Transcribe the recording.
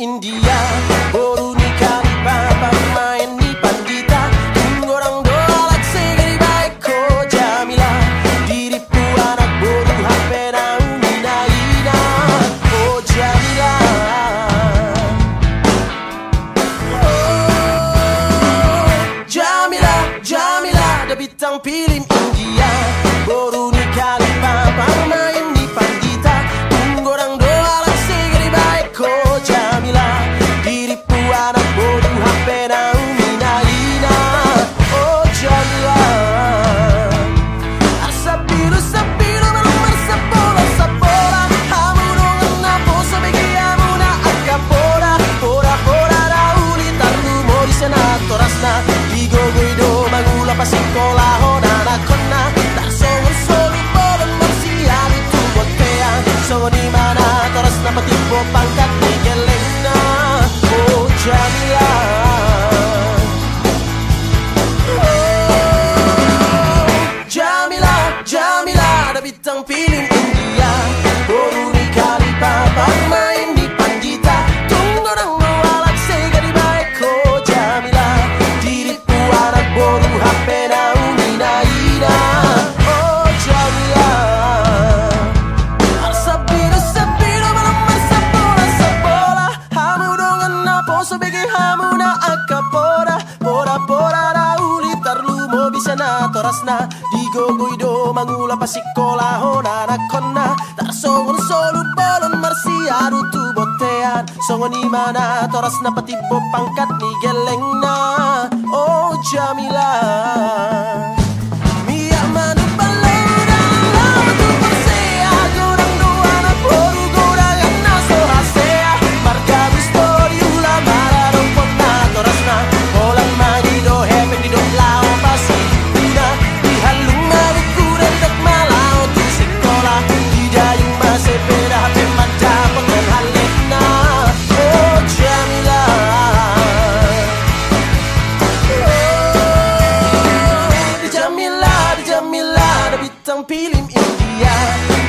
India. Boru ni di Baba main di Pandita. Tunggu orang dolak segeri baik ko Jamila. Diripu anak bodoh HP naungi naina. Ko Jamila. Oh Jamila, Jamila. Ada bitang film India. Boru. nikah hamuna akapora Pora pora raulitarlu mau bisa na toras na Digo guido mangula pasikola hona nakonna Tarsongon solu balon marsia rutu botean. Songon imana pati bo pangkat ni gelengna Oh Jamila. feeling in the air.